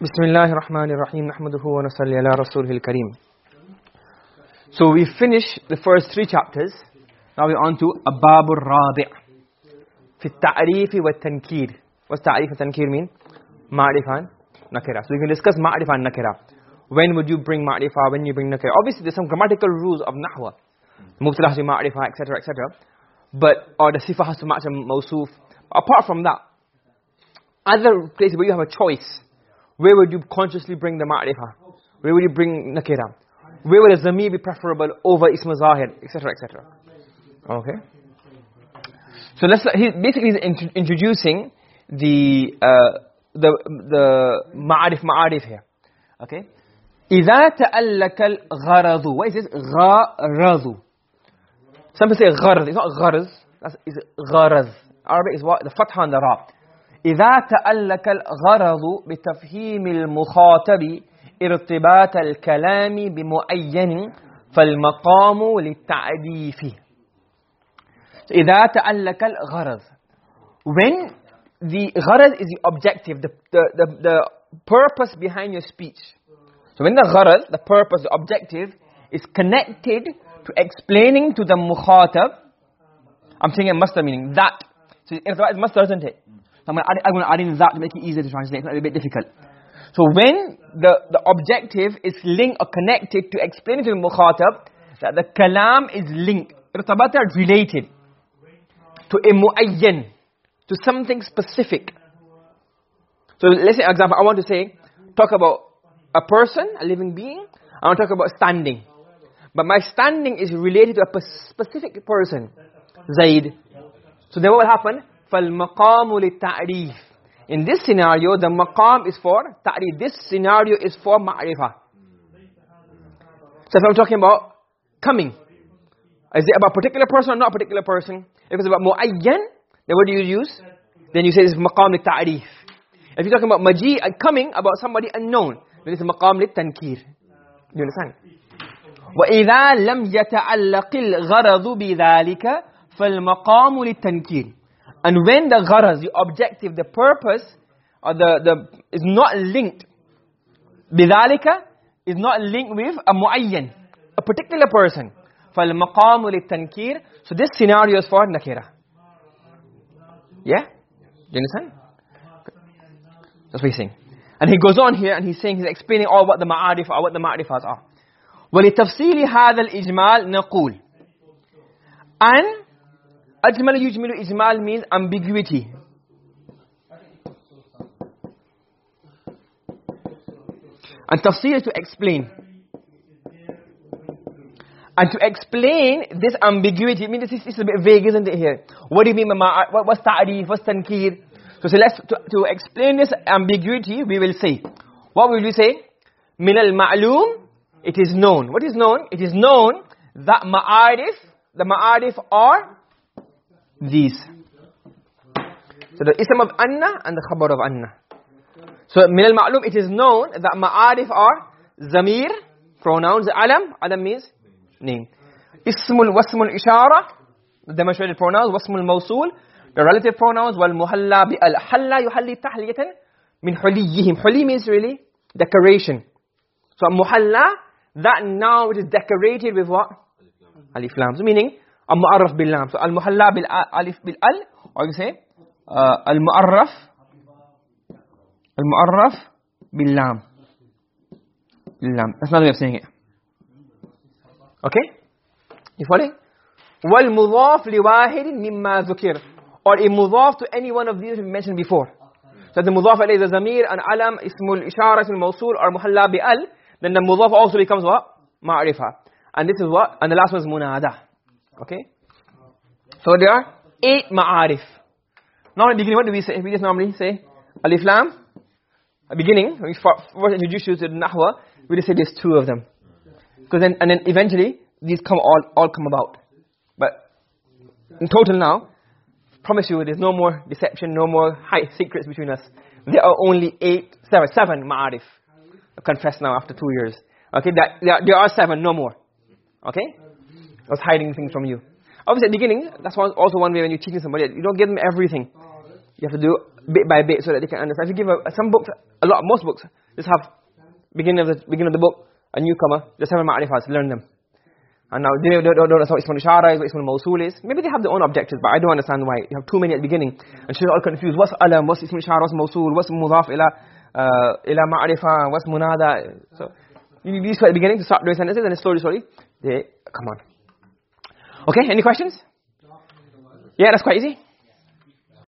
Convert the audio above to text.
Bismillahir Rahmanir Rahim Nahmaduhu wa nasalli ala So we finish the first three chapters now we're on to Ababur Rabi' في التعريف والتنكير What's ta'rif and tankir mean? Ma'rifan nakira. So we can discuss ma'rifah nakira. When would you bring ma'rifah, when you bring nakira? Obviously there's some grammatical rules of nahwa. Mubtada ma'rifah, etc., etc. But, or the sifa has to match the mawsoof. Apart from that, other places where you have a choice where would you consciously bring the ma'rifah? Where would you bring nakira? Where would a zamir be preferable over ism zahir, etc., etc.? Okay? So let's, he basically he's introducing the, uh, the, the ma'arif, ma'arif here. Okay? إذا تألك الغرض. What is this? غرض. Some people say غرض. It's not غرض. That's, it's غرض. Arabic is what? The fatha and the ra. إذا تألك الغرض بتفهيم المخاطب ارتباط الكلام بمعين فالمقام للتعريف إذا تألك الغرض when the غرض is the objective the, the, the, the purpose behind your speech so when the غرض the purpose the objective is connected to explaining to the mukhatab I'm saying a master meaning that so it's master isn't it I'm going, to add, I'm going to add in that to make it easier to translate. It's a bit difficult. So when the, the objective is linked or connected to explaining to the mukhatab that the kalam is linked, irtabata related to a muayyan, to something specific. So let's say, for example, I want to say, talk about a person, a living being. I want to talk about standing. But my standing is related to a specific person, Zaid. So then what will happen? فَالْمَقَامُ لِلتَّعْرِيفِ In this scenario, the maqam is for ta'rif. This scenario is for ma'rifah. So if I'm talking about coming, is it about a particular person or not a particular person? If it's about mu'ayyan, then what do you use? Then you say it's maqam li-ta'rif. If you're talking about maji, uh, coming, about somebody unknown, then it's maqam li-tankir. You understand? وَإِذَا لَمْ يَتَعَلَّقِ الْغَرَضُ بِذَلِكَ فَالْمَقَامُ لِلتَّنْكِيرِ and when the gharaz, the objective, the purpose, or the, the, is not linked, bidhalika, is not linked with a muayyan, a particular person. فَالْمَقَامُ لِلتَّنْكِيرِ So this scenario is for nakira. Yeah? Do you understand? That's what he's saying. And he goes on here and he's saying, he's explaining all what the ma'arif are, what the ma'arifas are. وَلِتَفْصِيلِ هَذَا الْإِجْمَالِ نَقُولِ And Ajmal yujmilu ijmal means ambiguity. And tafsir is to explain. And to explain this ambiguity, I mean this is, a bit vague isn't it here? What do you mean by what, what's ta'rif, what's tankir? So, so let's, to, to explain this ambiguity, we will say. What will we say? Min al-ma'loom, it is known. What is known? It is known that ma'arif, the ma'arif are these. So the ism of anna and the khabar of anna. So min al-ma'lum it is known that ma'arif are zamir, pronouns, alam, alam means name. Ismul wasmul ishara, the demonstrated pronouns, wasmul mawsul, the relative pronouns, wal muhalla bi al halla yuhalli tahliyatan min huliyihim. Huli means really decoration. So muhalla, that now it is decorated with what? Alif lam. Meaning المعرف باللام so المحلى بالالف بالال or you say uh, المعرف المعرف باللام باللام that's another way of saying it okay you following والمضاف لواحد مما ذكر or a مضاف to any one of these we mentioned before so the مضاف إليه the ضمير an alam اسم الإشارة اسم الموصول or محلى بال then the مضاف also becomes what معرفة and this is what and the last one is منادة Okay? So there are eight ma'arif. Now in the beginning, what do we say? We just normally say alif lam. At beginning, we first introduce you to the nahwa, we just say there's two of them. Because then, and then eventually, these come all, all come about. But in total now, promise you, there's no more deception, no more high secrets between us. There are only eight, seven, seven ma'arif. Confess now after two years. Okay, that, there are seven, no more. Okay? Was hiding things from you. Obviously, at the beginning, that's also one way when you're teaching somebody, you don't give them everything. You have to do bit by bit so that they can understand. If you give a, some books, a lot, most books, just have beginning of the beginning of the book a newcomer just have a ma'rifahs learn them. And now they don't, don't, don't know what ismul ishara is what mawsul is. Maybe they have their own objectives but i don't understand why. You have too many at the beginning. And she's all confused. What's alam? What's ismul ishara? What's mawsul? What's mudaf ila uh, ila ma'rifa? What's munada? So you need at the beginning to start doing sentences and slowly slowly they come on okay any questions? Yeah that's quite easy